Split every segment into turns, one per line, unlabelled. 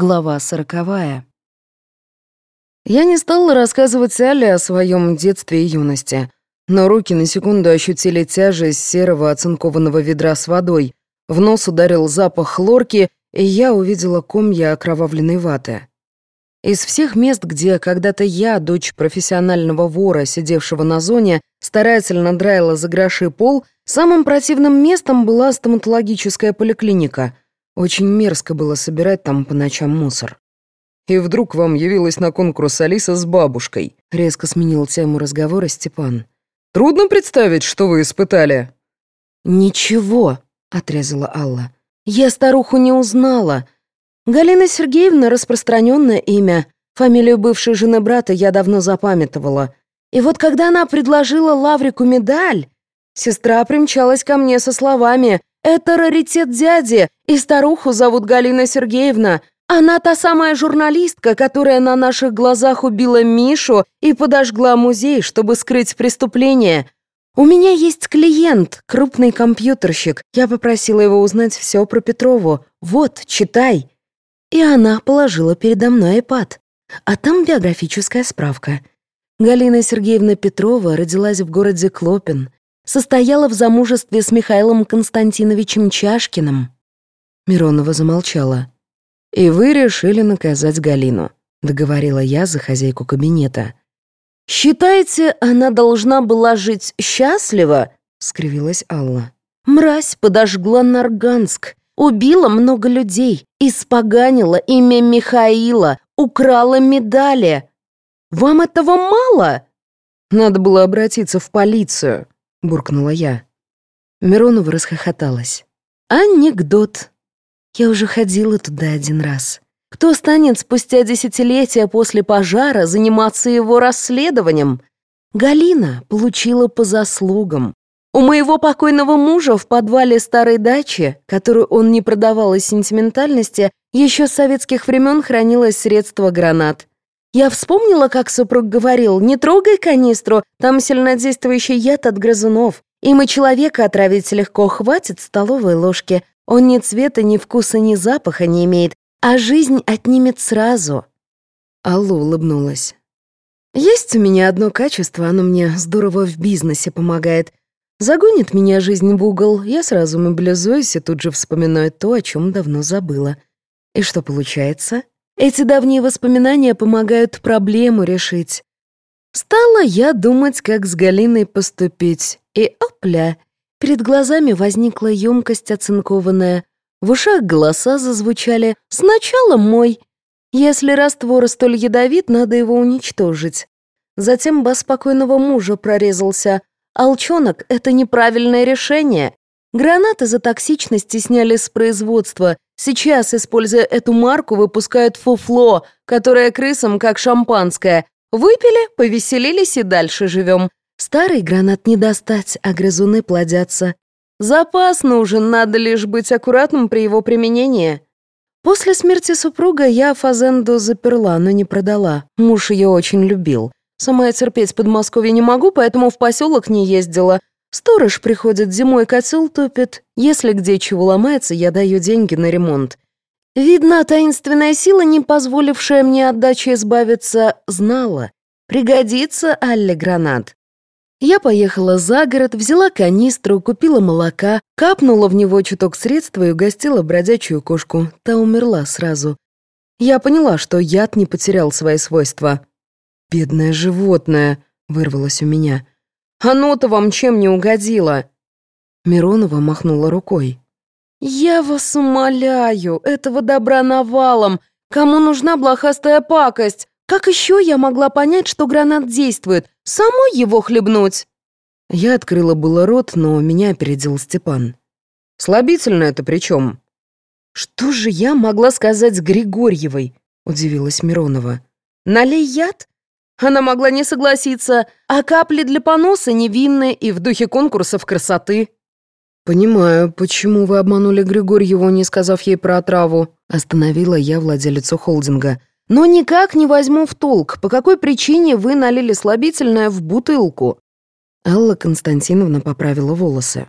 Глава сороковая. Я не стала рассказывать Але о своем детстве и юности, но руки на секунду ощутили тяжесть серого оцинкованного ведра с водой. В нос ударил запах хлорки, и я увидела комья окровавленной ваты. Из всех мест, где когда-то я, дочь профессионального вора, сидевшего на зоне, старательно драила за гроши пол, самым противным местом была стоматологическая поликлиника. Очень мерзко было собирать там по ночам мусор. «И вдруг вам явилась на конкурс Алиса с бабушкой», — резко сменил тему разговора Степан. «Трудно представить, что вы испытали».
«Ничего», — отрезала Алла. «Я старуху не узнала. Галина Сергеевна — распространенное имя. Фамилию бывшей жены брата я давно запамятовала. И вот когда она предложила Лаврику медаль, сестра примчалась ко мне со словами «Это раритет дяди, и старуху зовут Галина Сергеевна. Она та самая журналистка, которая на наших глазах убила Мишу и подожгла музей, чтобы скрыть преступление. У меня есть клиент, крупный компьютерщик. Я попросила его узнать все про Петрову. Вот, читай». И она положила передо мной iPad. А там биографическая справка. Галина Сергеевна Петрова родилась в городе Клопин, состояла в замужестве с Михаилом Константиновичем Чашкиным. Миронова замолчала.
«И вы решили наказать Галину», — договорила я за хозяйку кабинета.
«Считаете, она должна была жить счастливо?» — скривилась Алла. «Мразь подожгла Нарганск, убила много людей, испоганила имя Михаила, украла медали. Вам этого мало?»
«Надо было обратиться в полицию», — буркнула я.
Миронова расхохоталась. «Анекдот. Я уже ходила туда один раз. Кто станет спустя десятилетия после пожара заниматься его расследованием? Галина получила по заслугам. У моего покойного мужа в подвале старой дачи, которую он не продавал из сентиментальности, еще с советских времен хранилось средство гранат. Я вспомнила, как супруг говорил, не трогай канистру, там сильнодействующий яд от грызунов. Им и человека отравить легко, хватит столовой ложки. Он ни цвета, ни вкуса, ни запаха не имеет, а жизнь отнимет сразу».
Аллу улыбнулась. «Есть у меня одно качество, оно мне здорово в бизнесе помогает. Загонит меня жизнь в угол, я сразу мобилизуюсь и тут же вспоминаю то, о чем давно забыла. И что получается? Эти давние воспоминания помогают проблему решить. Стала я думать, как с Галиной поступить, и опля, Перед глазами возникла емкость оцинкованная, в ушах голоса зазвучали «Сначала мой». Если раствор столь ядовит, надо его уничтожить. Затем бас спокойного мужа прорезался. Алчонок — это неправильное решение. Гранаты за токсичность сняли с производства. Сейчас, используя эту марку, выпускают фуфло, которое крысам как шампанское. Выпили, повеселились и дальше живем. Старый гранат не достать, а грызуны плодятся. Запас нужен, надо лишь быть аккуратным при его применении. После смерти супруга я фазенду заперла, но не продала. Муж ее очень любил. Сама я терпеть Подмосковье не могу, поэтому в поселок не ездила. Сторож приходит зимой, котел топит. Если где чего ломается, я даю деньги на ремонт. Видно, таинственная сила, не позволившая мне отдачи избавиться, знала. Пригодится Алле гранат. Я поехала за город, взяла канистру, купила молока, капнула в него чуток средства и угостила бродячую кошку. Та умерла сразу. Я поняла, что яд не потерял свои свойства. «Бедное животное», — вырвалось у меня. «Оно-то вам чем не угодило?» Миронова махнула рукой. «Я вас умоляю, этого добра навалом. Кому нужна блохастая пакость? Как еще я могла понять, что гранат действует? Самой его хлебнуть?» Я открыла было рот, но меня опередил Степан. «Слабительно это при чем?» «Что же я могла сказать Григорьевой?» — удивилась Миронова. «Налей яд?» Она могла не согласиться, а капли для поноса невинные и в духе конкурсов красоты. «Понимаю, почему вы обманули Григорьеву, не сказав ей про отраву», остановила я владелицу холдинга. Но никак не возьму в толк, по какой причине вы налили слабительное в бутылку. Алла Константиновна поправила волосы.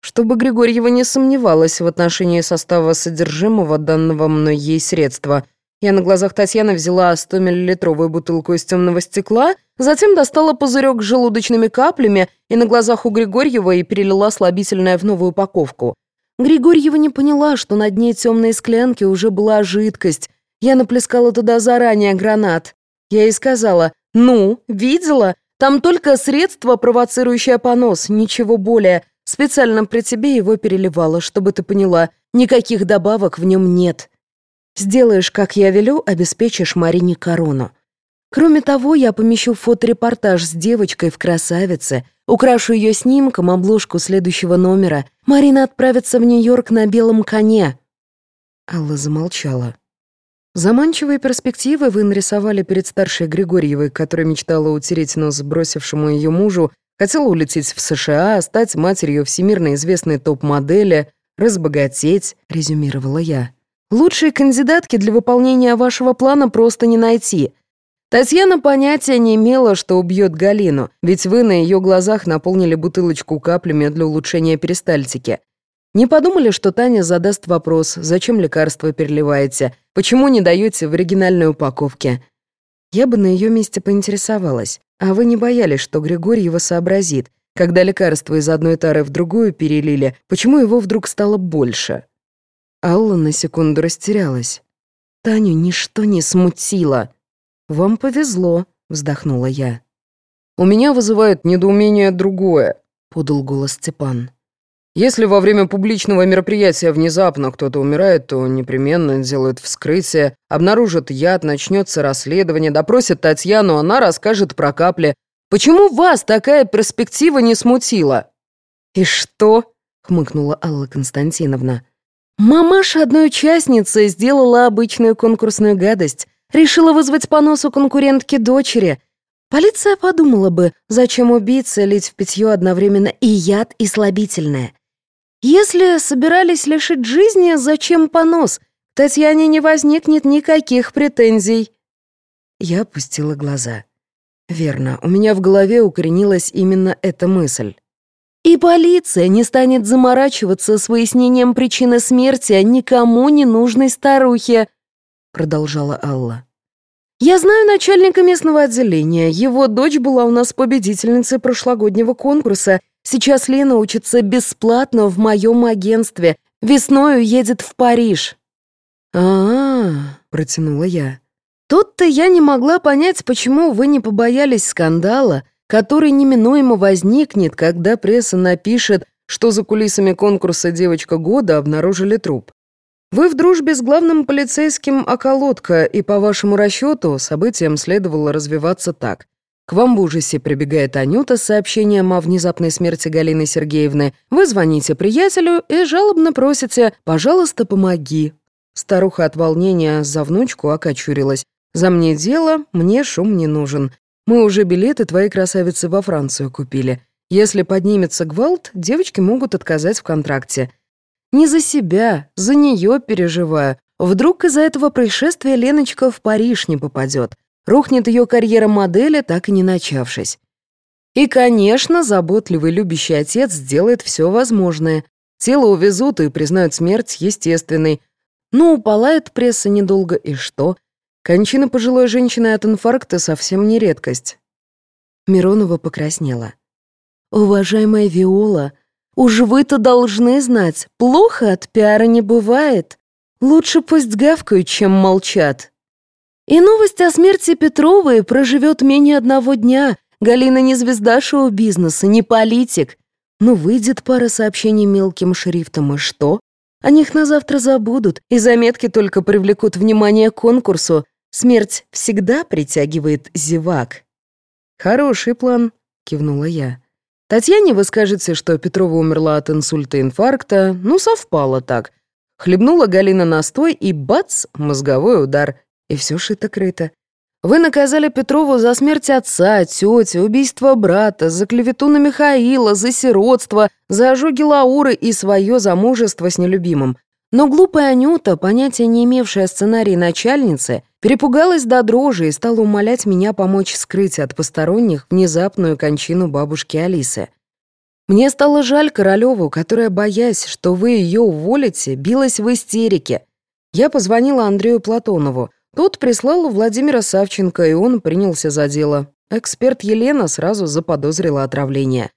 Чтобы Григорьева не сомневалась в отношении состава содержимого данного мной ей средства, Я на глазах Татьяны взяла 100-миллилитровую бутылку из темного стекла, затем достала пузырек с желудочными каплями и на глазах у Григорьева и перелила слабительное в новую упаковку. Григорьева не поняла, что на дне темной склянки уже была жидкость. Я наплескала туда заранее гранат. Я ей сказала, «Ну, видела? Там только средство, провоцирующее понос, ничего более. Специально при тебе его переливала, чтобы ты поняла, никаких добавок в нем нет». Сделаешь, как я велю, обеспечишь Марине корону. Кроме того, я помещу фоторепортаж с девочкой в красавице, украшу ее снимком обложку следующего номера. Марина отправится в Нью-Йорк на белом коне». Алла замолчала. Заманчивые перспективы вы нарисовали перед старшей Григорьевой, которая мечтала утереть нос бросившему ее мужу, хотела улететь в США, стать матерью всемирно известной топ-модели, разбогатеть, резюмировала я. Лучшие кандидатки для выполнения вашего плана просто не найти. Татьяна понятия не имела, что убьет Галину, ведь вы на ее глазах наполнили бутылочку каплями для улучшения перистальтики. Не подумали, что Таня задаст вопрос, зачем лекарство переливаете, почему не даете в оригинальной упаковке? Я бы на ее месте поинтересовалась. А вы не боялись, что Григорий его сообразит, когда лекарство из одной тары в другую перелили, почему его вдруг стало больше? Алла на секунду растерялась. Таню ничто не смутило. «Вам повезло», — вздохнула я.
«У меня вызывает недоумение другое», — подал голос Степан. «Если во время публичного мероприятия внезапно кто-то умирает, то непременно делают вскрытие, обнаружат яд, начнется расследование, допросят Татьяну, она расскажет про капли. Почему вас такая перспектива не смутила?»
«И что?» — хмыкнула Алла Константиновна. Мамаша одной участницы сделала обычную конкурсную гадость, решила вызвать понос у конкурентки дочери. Полиция подумала бы, зачем убийце лить в питье одновременно и яд, и слабительное. Если собирались лишить жизни, зачем понос? Татьяне не возникнет никаких претензий. Я опустила глаза. Верно, у меня в голове укоренилась именно эта мысль. И полиция не станет заморачиваться с выяснением причины смерти никому не нужной старухе, продолжала Алла. Я знаю начальника местного отделения. Его дочь была у нас победительницей прошлогоднего конкурса. Сейчас Лена учится бесплатно в моем агентстве. Весною едет в Париж. А, -а, -а протянула я. Тут-то я не могла понять, почему вы не побоялись скандала который неминуемо возникнет, когда пресса напишет, что за кулисами конкурса «Девочка года» обнаружили труп. Вы в дружбе с главным полицейским околотка, и по вашему расчету событиям следовало развиваться так. К вам в ужасе прибегает Анюта с сообщением о внезапной смерти Галины Сергеевны. Вы звоните приятелю и жалобно просите «пожалуйста, помоги». Старуха от волнения за внучку окочурилась. «За мне дело, мне шум не нужен. Мы уже билеты твоей красавицы во Францию купили. Если поднимется гвалт, девочки могут отказать в контракте. Не за себя, за нее переживаю. Вдруг из-за этого происшествия Леночка в Париж не попадет. Рухнет ее карьера модели, так и не начавшись. И, конечно, заботливый любящий отец сделает все возможное. Тело увезут и признают смерть естественной. Ну, упалает пресса недолго, и что? Кончина пожилой женщины от инфаркта совсем не редкость. Миронова покраснела. «Уважаемая Виола, уж вы-то должны знать, плохо от пиара не бывает. Лучше пусть гавкают, чем молчат». И новость о смерти Петровой проживет менее одного дня. Галина не звезда шоу-бизнеса, не политик. Ну, выйдет пара сообщений мелким шрифтом, и что? О них на завтра забудут, и заметки только привлекут внимание к конкурсу, Смерть всегда притягивает зевак. Хороший план, кивнула я. Татьяне вы скажете, что Петрова умерла от инсульта инфаркта. Ну, совпало так. Хлебнула Галина настой, и бац, мозговой удар. И все шито-крыто. Вы наказали Петрову за смерть отца, тети, убийство брата, за клевету на Михаила, за сиротство, за ожоги Лауры и свое замужество с нелюбимым. Но глупая Анюта, понятия не имевшая сценарий начальницы, перепугалась до дрожи и стала умолять меня помочь скрыть от посторонних внезапную кончину бабушки Алисы. Мне стало жаль Королеву, которая, боясь, что вы ее уволите, билась в истерике. Я позвонила Андрею Платонову.
Тут прислал Владимира Савченко, и он принялся за дело. Эксперт Елена сразу заподозрила отравление.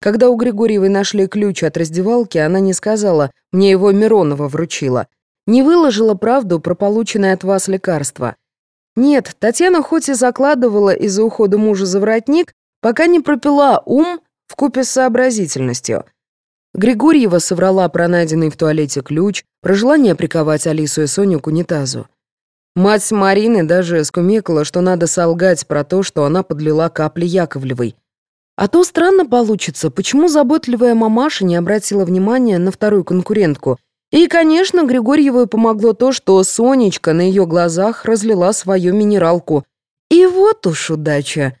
Когда у Григорьевой нашли ключ от раздевалки, она не сказала, мне его Миронова вручила. Не выложила правду про полученное от вас лекарство. Нет, Татьяна хоть и закладывала из-за ухода мужа за воротник, пока не пропила ум в купе с сообразительностью. Григорьева соврала про найденный в туалете ключ, про желание приковать Алису и Соню к унитазу. Мать Марины даже скумекала, что надо солгать про то, что она подлила капли Яковлевой. А то странно получится, почему заботливая мамаша не обратила внимания на вторую конкурентку. И, конечно, Григорьевой помогло то, что Сонечка на ее глазах разлила свою минералку. И вот уж удача.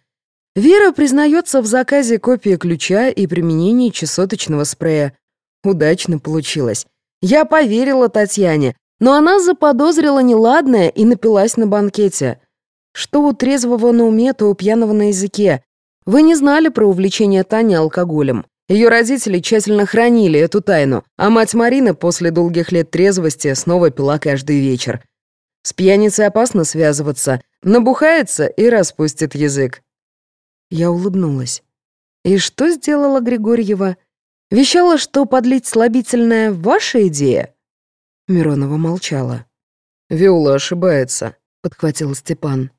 Вера признается в заказе копии ключа и применении чесоточного спрея. Удачно получилось. Я поверила Татьяне, но она заподозрила неладное и напилась на банкете. Что у трезвого на уме, то у пьяного на языке. Вы не знали про увлечение Тани алкоголем. Ее родители тщательно хранили эту тайну, а мать Марины после долгих лет трезвости снова пила каждый вечер. С пьяницей опасно связываться, набухается и распустит язык. Я улыбнулась. И что сделала Григорьева? Вещала, что подлить слабительное — ваша идея? Миронова молчала. «Виола ошибается», — подхватил Степан.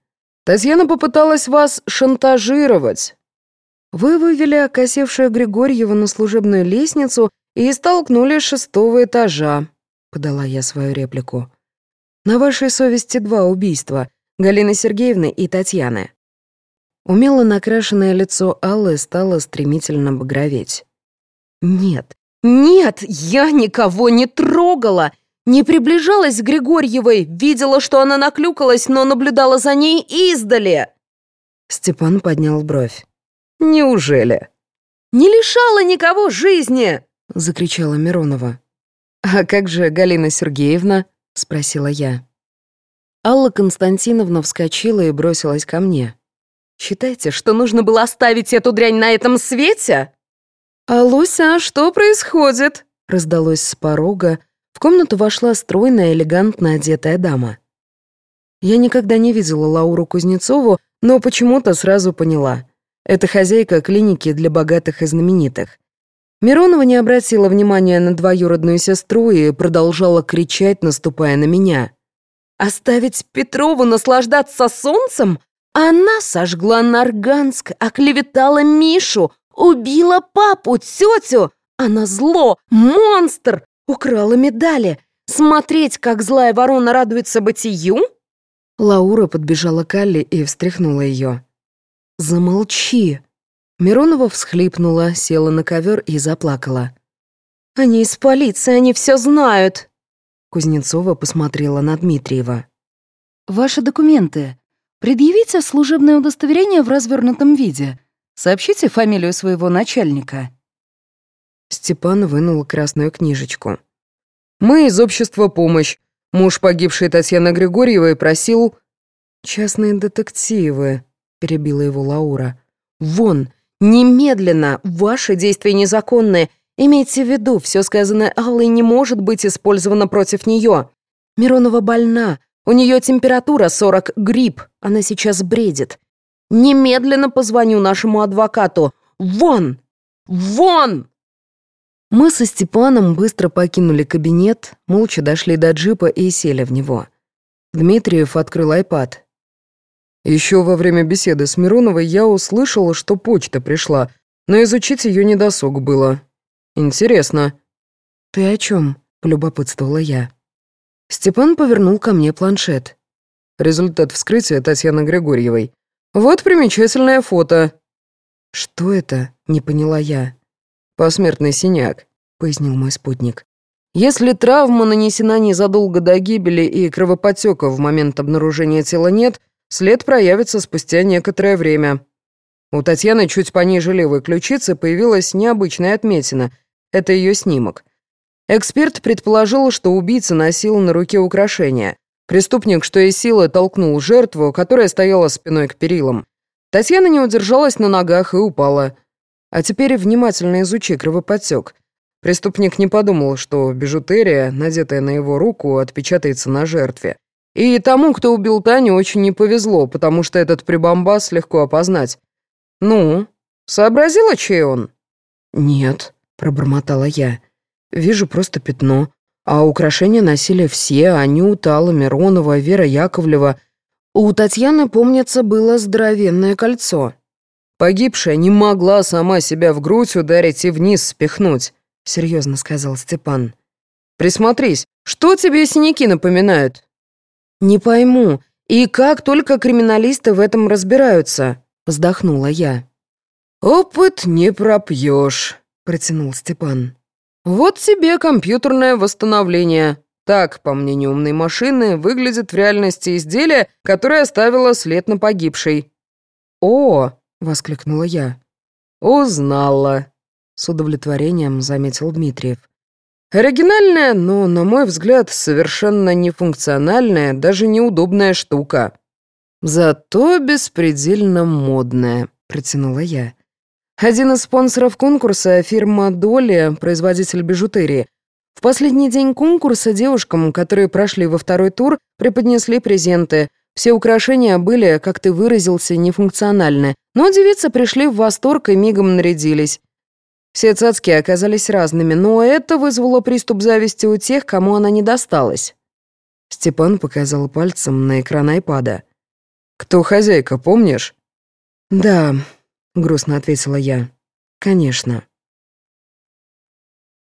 Татьяна попыталась вас шантажировать. Вы вывели окосевшую Григорьева на служебную лестницу и столкнули с шестого этажа, подала я свою реплику. На вашей совести два убийства — Галины Сергеевны и Татьяны. Умело накрашенное лицо Аллы стало стремительно багроветь. «Нет, нет, я никого не трогала! Не приближалась к Григорьевой, видела, что она наклюкалась, но наблюдала за ней издали. Степан поднял бровь. Неужели? Не лишала никого жизни, закричала Миронова. А как же Галина Сергеевна? спросила я. Алла Константиновна вскочила и бросилась ко мне. «Считаете, что нужно было оставить эту дрянь на этом свете?» «Алуся, что происходит?» раздалось с порога, в комнату вошла стройная, элегантно одетая дама. Я никогда не видела Лауру Кузнецову, но почему-то сразу поняла. Это хозяйка клиники для богатых и знаменитых. Миронова не обратила внимания на двоюродную сестру и продолжала кричать, наступая на меня. «Оставить Петрову наслаждаться солнцем? Она сожгла Нарганск, оклеветала Мишу, убила папу, тетю! Она зло, монстр, Украла медали. Смотреть, как злая ворона радуется бытию? Лаура подбежала к Алле и встряхнула ее. «Замолчи!» Миронова всхлипнула, села на ковер и заплакала. «Они из полиции, они все знают!» Кузнецова посмотрела на Дмитриева. «Ваши документы. Предъявите служебное удостоверение в развернутом виде. Сообщите фамилию своего начальника». Степан вынул красную книжечку. «Мы из общества «Помощь». Муж погибшей Татьяны Григорьевой просил...» «Частные детективы», — перебила его Лаура. «Вон, немедленно! Ваши действия незаконные. Имейте в виду, все сказанное Аллой не может быть использовано против нее. Миронова больна, у нее температура 40, грипп, она сейчас бредит. Немедленно позвоню нашему адвокату. Вон! Вон!» Мы со Степаном быстро покинули кабинет, молча дошли до джипа и сели в него. Дмитриев открыл айпад. Еще во время беседы с Мироновой я услышал, что почта пришла, но изучить ее недосуг было. Интересно. «Ты о чем? полюбопытствовала я. Степан повернул ко мне планшет. Результат вскрытия Татьяны Григорьевой. Вот примечательное фото. Что это? Не поняла я. «Посмертный синяк», — пояснил мой спутник. «Если травма нанесена незадолго до гибели и кровоподтека в момент обнаружения тела нет, след проявится спустя некоторое время. У Татьяны чуть пониже левой ключицы появилась необычная отметина. Это ее снимок. Эксперт предположил, что убийца носил на руке украшения. Преступник, что из силы, толкнул жертву, которая стояла спиной к перилам. Татьяна не удержалась на ногах и упала. А теперь внимательно изучи кровоподтек. Преступник не подумал, что бижутерия, надетая на его руку, отпечатается на жертве.
И тому, кто убил Таню, очень не повезло, потому что этот прибамбас легко опознать. Ну, сообразила, чей он?»
«Нет», — пробормотала я. «Вижу просто пятно. А украшения носили все. Анюта, Алла Миронова, Вера Яковлева. У Татьяны, помнится, было здоровенное кольцо».
«Погибшая не могла сама себя в грудь ударить и вниз спихнуть», — серьезно сказал Степан. «Присмотрись, что тебе синяки напоминают?»
«Не пойму. И как только криминалисты в этом разбираются?» — вздохнула я.
«Опыт не пропьешь», — протянул Степан. «Вот тебе компьютерное восстановление. Так, по мнению умной машины, выглядит в реальности изделие, которое оставило след на погибшей».
«О!» — воскликнула я.
«Узнала», — с удовлетворением заметил Дмитриев. «Оригинальная, но, на мой взгляд, совершенно нефункциональная, даже неудобная штука. Зато беспредельно модная», — протянула я. Один из спонсоров конкурса — фирма «Доли», производитель бижутерии. В последний день конкурса девушкам, которые прошли во второй тур, преподнесли презенты. Все украшения были, как ты выразился, нефункциональны. Но девицы пришли в восторг и мигом нарядились. Все цацки оказались разными, но это вызвало приступ зависти у тех, кому она не досталась. Степан показал пальцем на экран айпада. «Кто хозяйка, помнишь?»
«Да», — грустно ответила я. «Конечно».